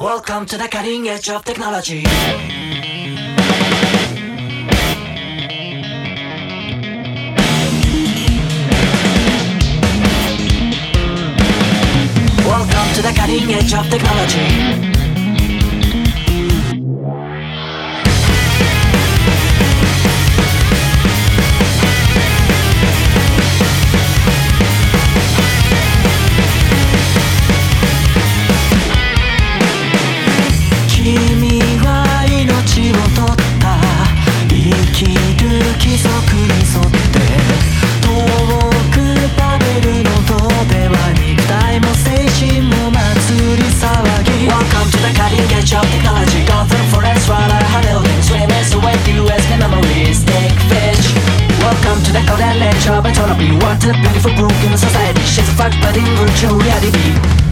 Welcome to the cutting edge of technology. Welcome to the cutting edge of technology. for broken society She's a but in virtual reality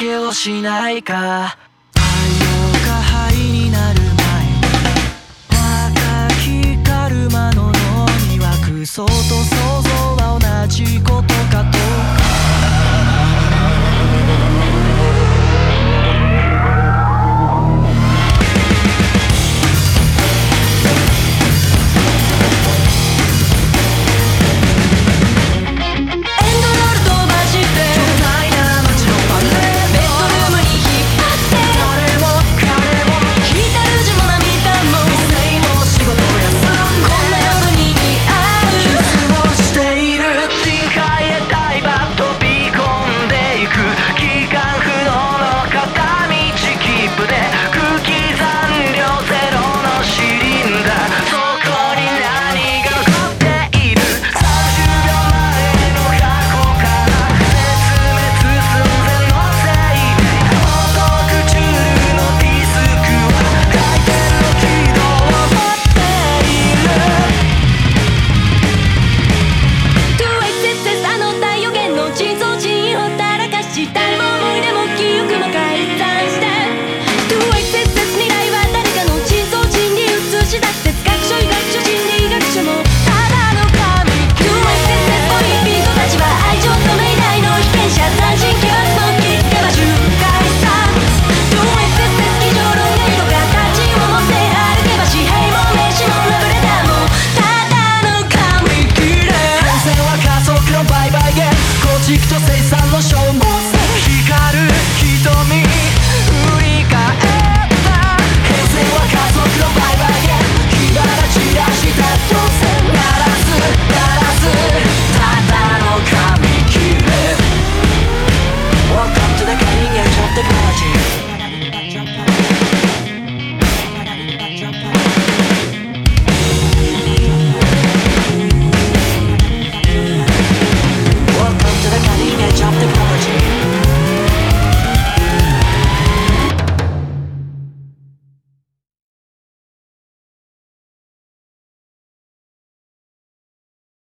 けをしないか。太陽が灰になる。